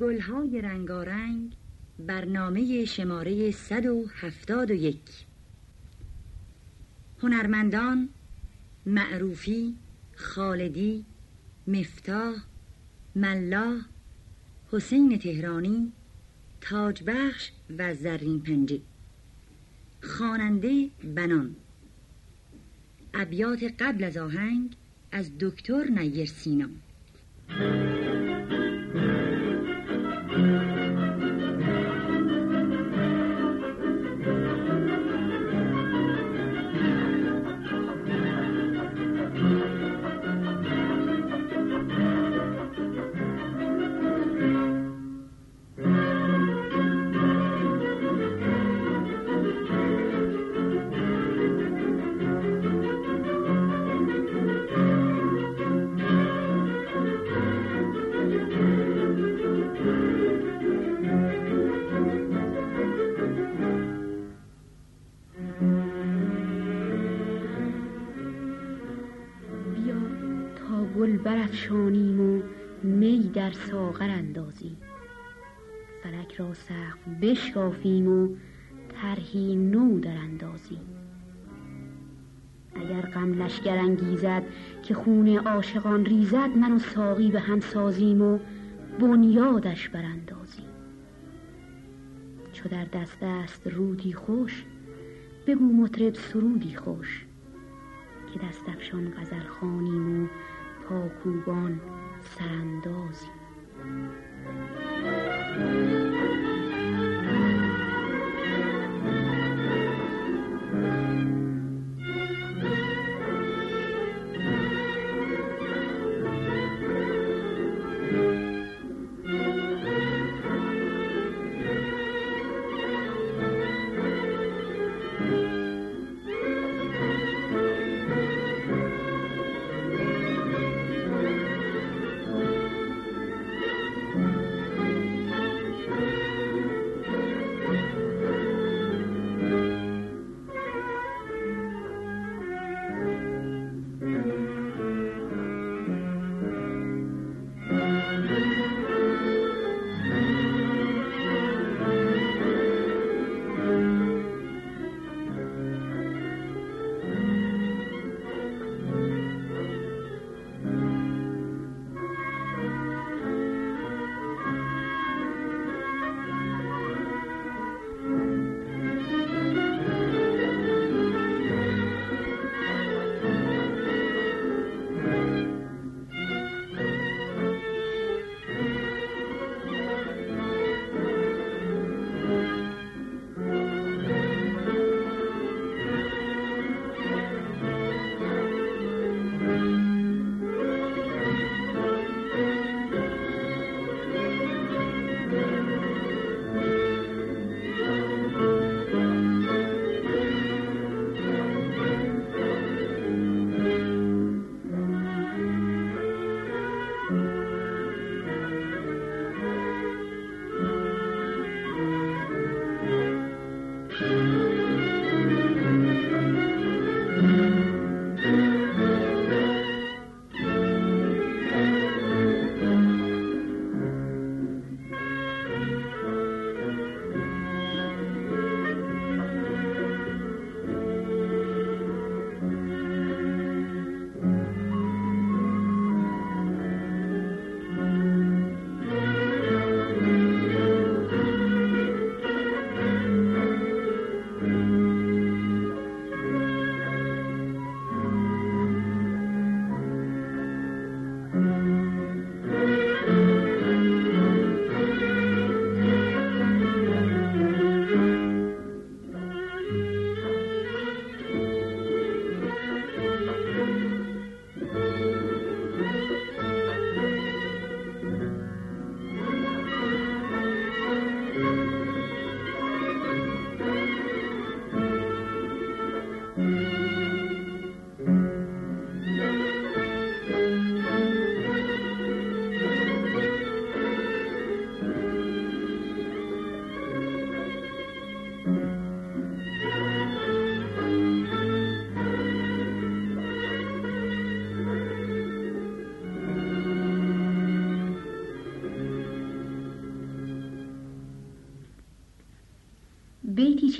گلهای رنگارنگ برنامه شماره 171 هنرمندان معروفی خالدی مفتاح ملا حسین تهرانی تاجبخش و زرین پنجه. خواننده بنان. ابیات قبل از آهنگ از دکتر نیر سینا. برافشانیم و می در ساغر اندازیم. فلک را سقف بشکافیم و طرحی نو در اندازیم. اگر غم لشگر انگیزد که خون عاشقان ریزد من و ساقی به هم سازیم و بنیادش براندازیم. چو در دست است رودی خوش بگو مطرب سرودی خوش که دست افشان غزل خانیم و پاکوبان سراندازی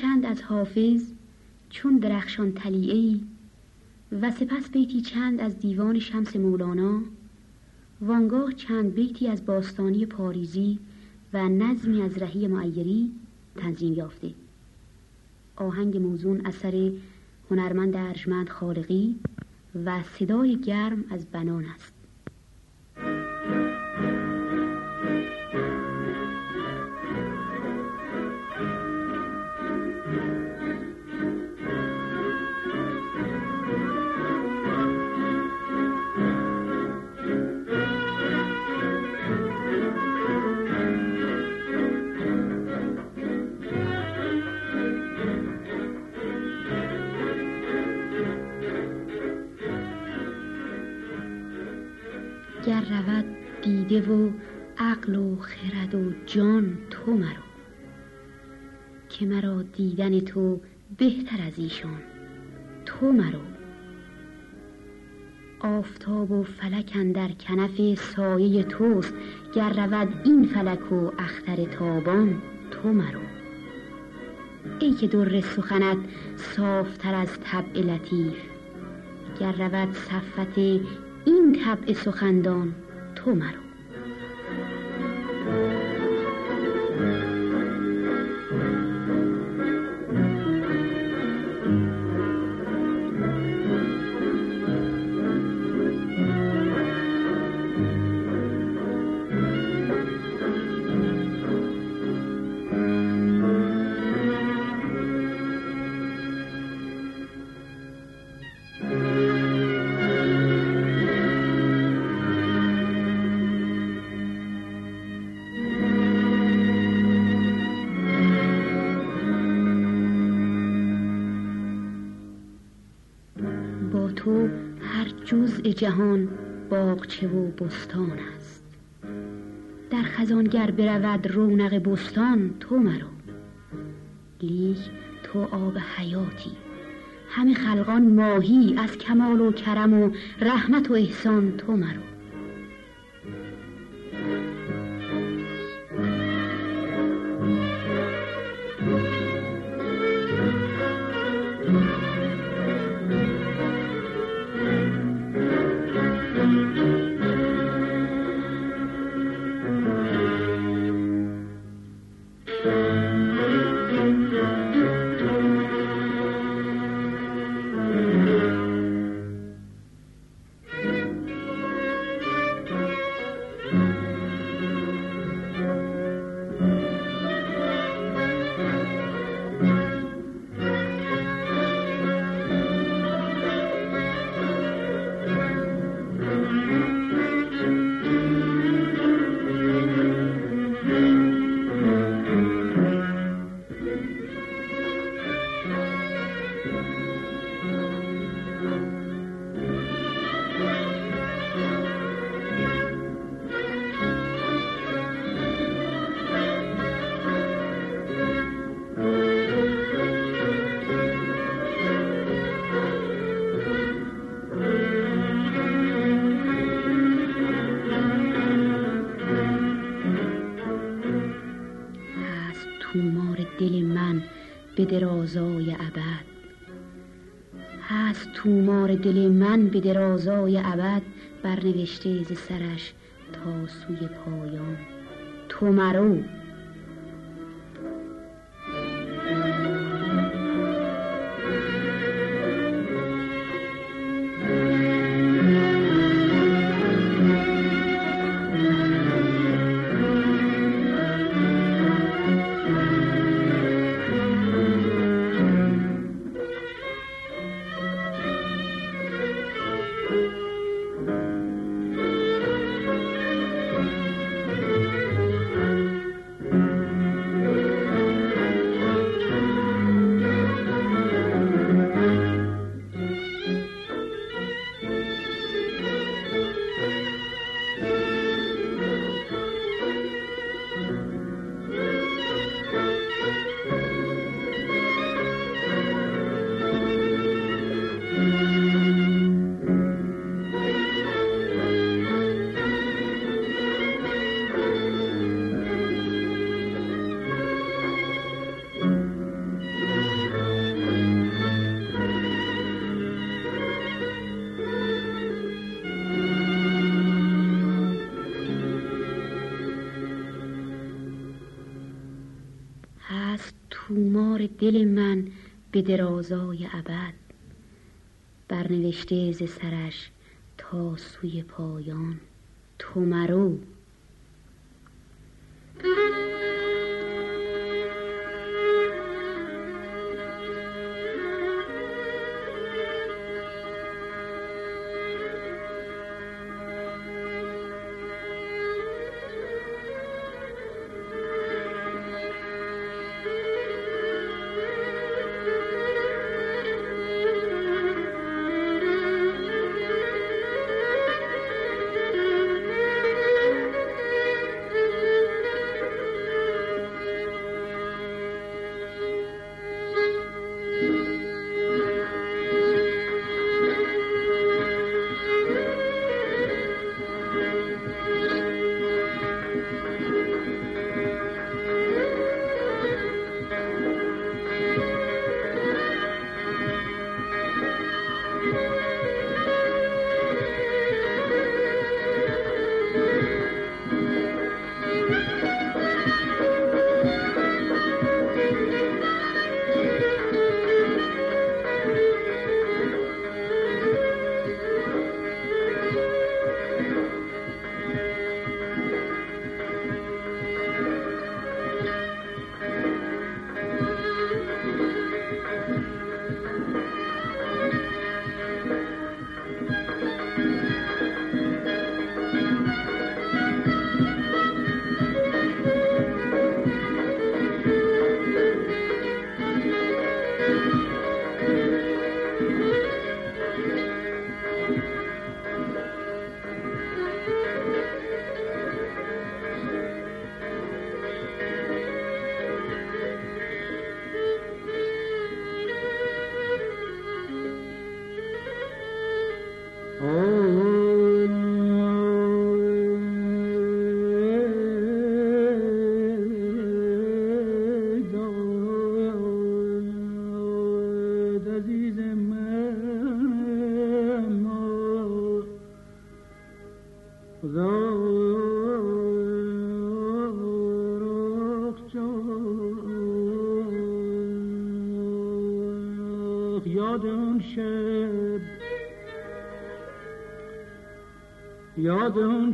چند از حافظ چون درخشان تلیعی و سپس بیتی چند از دیوان شمس مولانا وانگاه چند بیتی از باستانی پاریزی و نظمی از رهی معیری تنظیم یافته. آهنگ موزون اثر هنرمند ارجمند خالقی و صدای گرم از بنان است. دیده و عقل و خرد و جان تو مرا. که مرا دیدن تو بهتر از ایشان تو مرا. آفتاب و فلک اندر کنف سایه توست گر رود این فلک و اختر تابان تو مرا. ای که در سخنت صافتر از طبع لطیف گر رود صفت این طبع سخندان تو مرا. جزء جهان باغچه و بستان است. در خزانگر برود رونق بستان تو مرا لیک تو آب حیاتی. همه خلقان ماهی از کمال و کرم و رحمت و احسان تو مرا دل من به درازای ابد برنوشته ز سرش تا سوی پایان. تو مرو. تومار دل من به درازای ابد. برنوشته ز سرش تا سوی پایان تو مرو.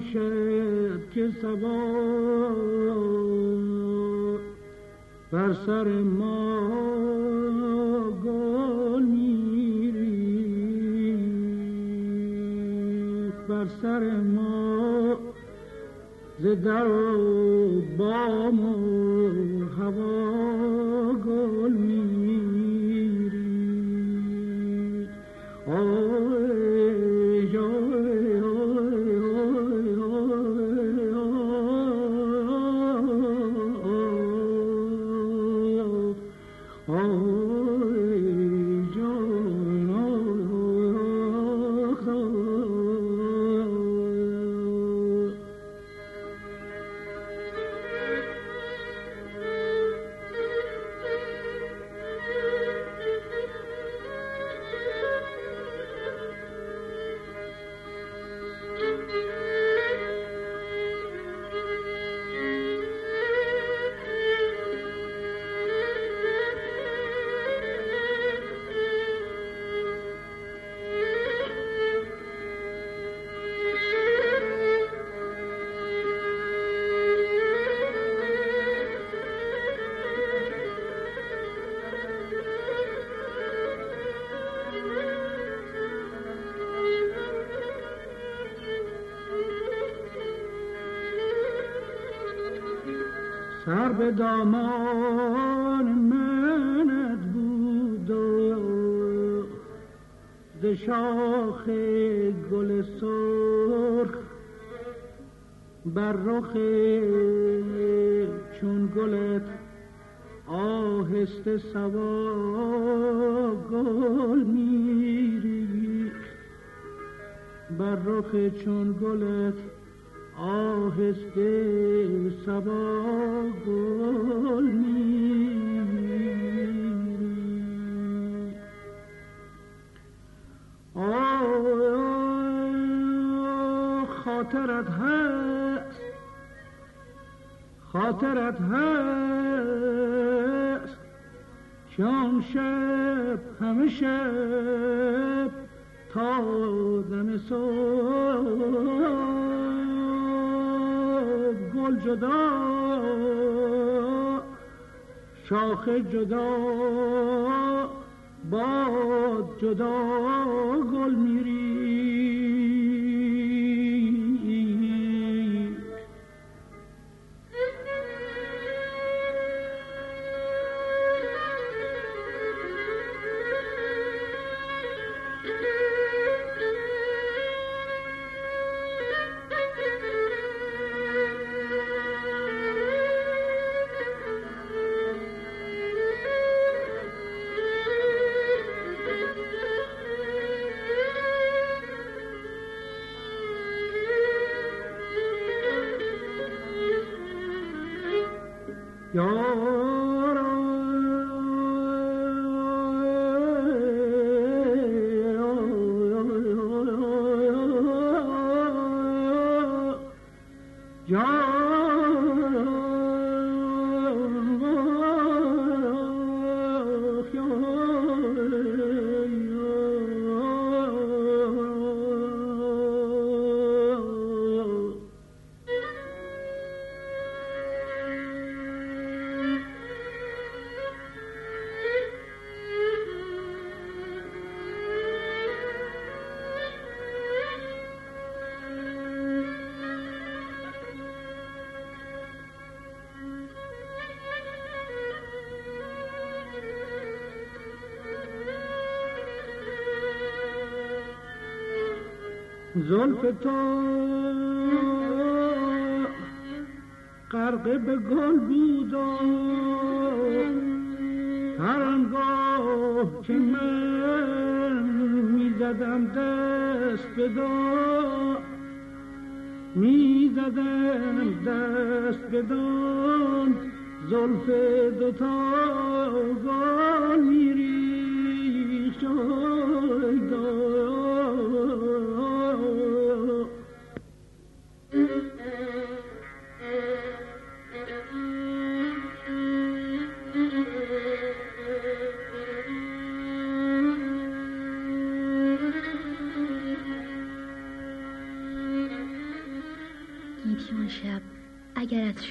شب که سبا بر سر ما گل میری بر سر ما ز در و بام و هوا به دامان منت بود و شاخ گل سرخ بر رخ چون گلت آهسته سوا گل میری. بر رخ چون گلت آهسته سبا گل خاطرت هست. خاطرت هست. شام شب همه شب تا دم صبح. گل جدا شاخ جدا باد جدا گل میری زلف تو غرق به گل بود هر انگاه که من می‌زدم دست به دو می‌زدم دست به دان. زلف دوتا.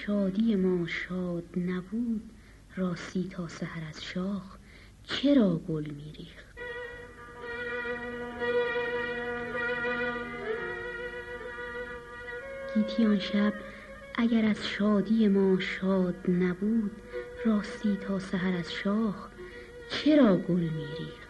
شادی ما شاد نبود راستی تا سحر از شاخ چرا گل میریخت؟ گیتی آن شب اگر از شادی ما شاد نبود راستی تا سحر از شاخ چرا گل میریخت؟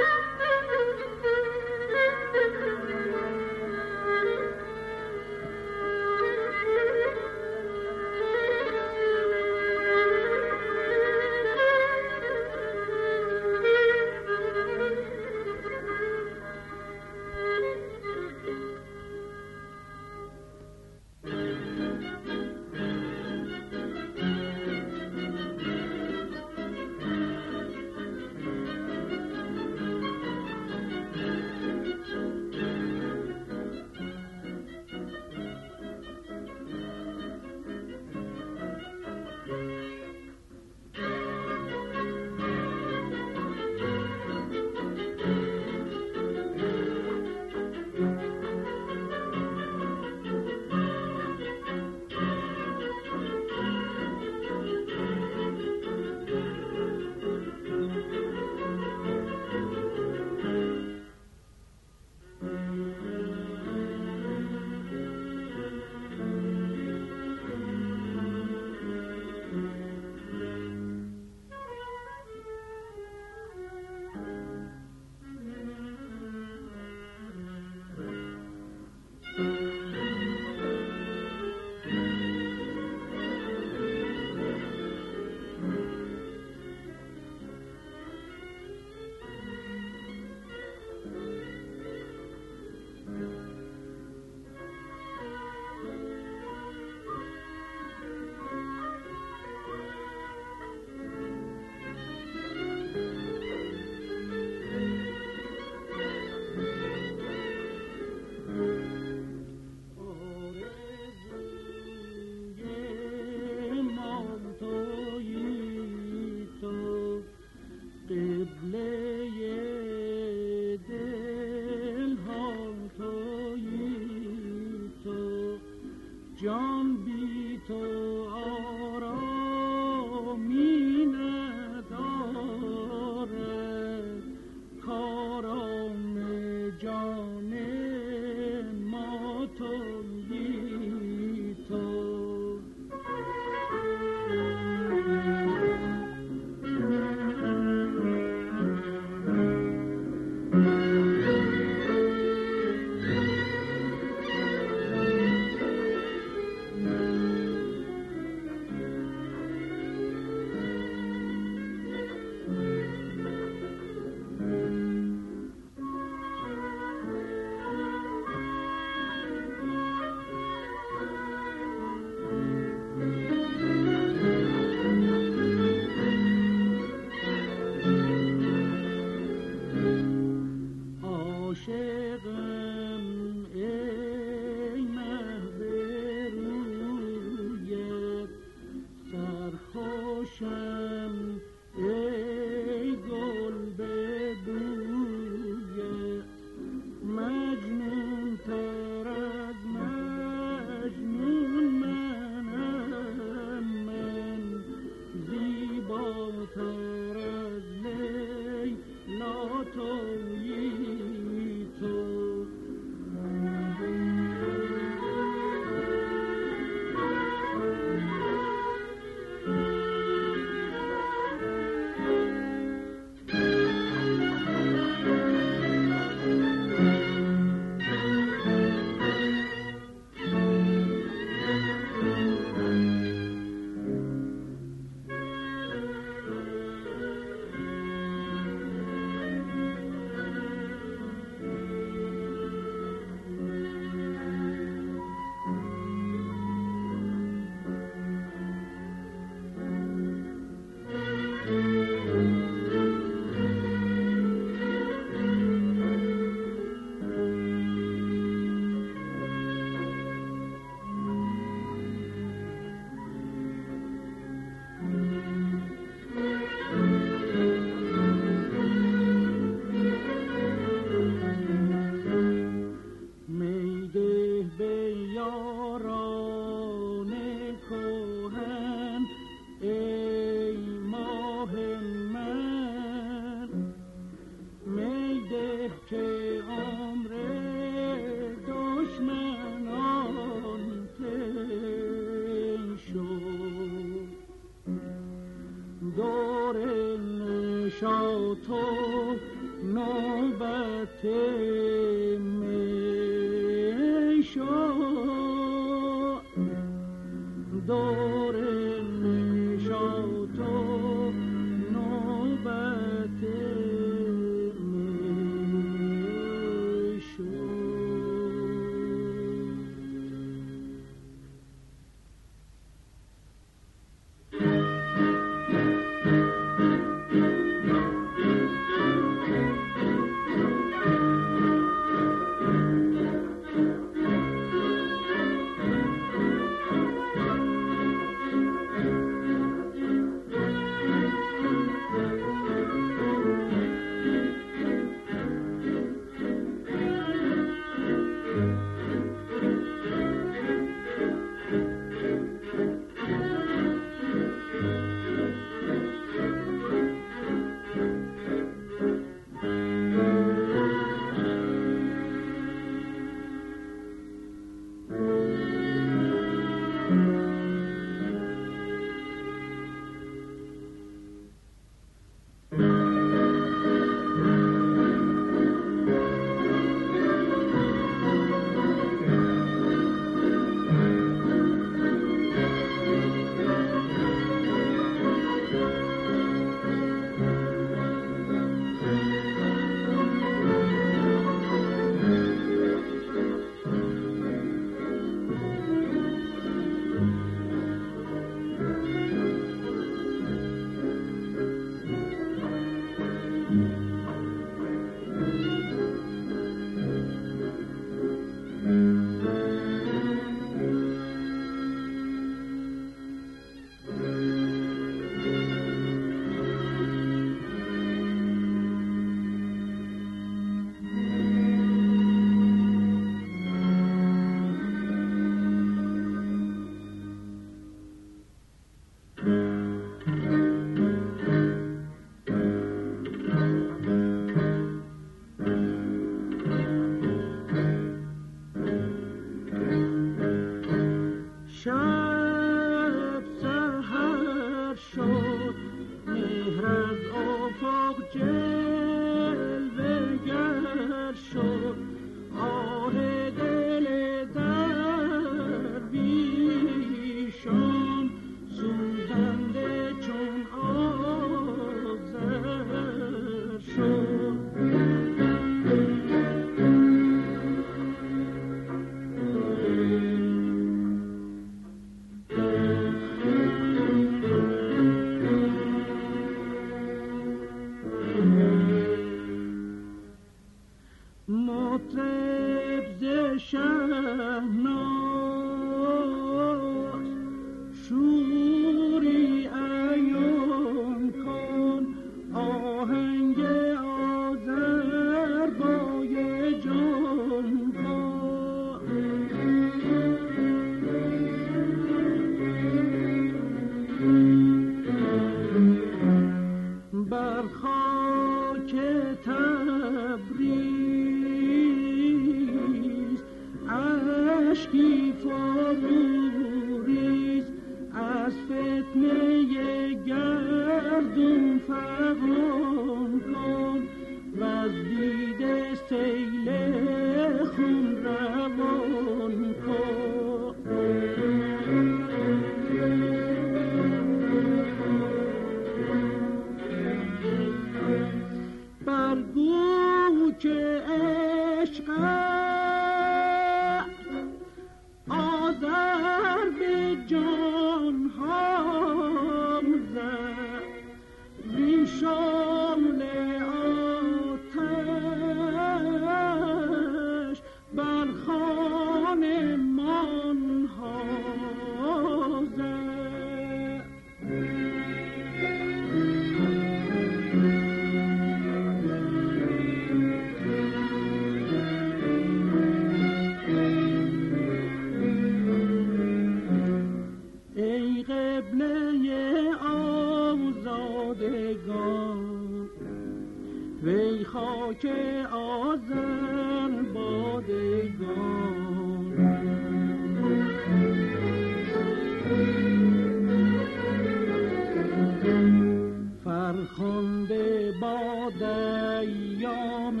ایام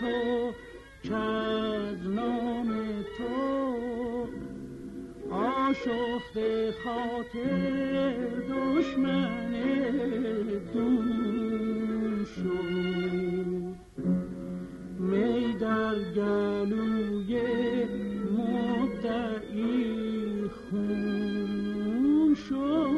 تو از نام تو آشفت خاطر دشمن دون شد. می در گلوی مدعی خون شد.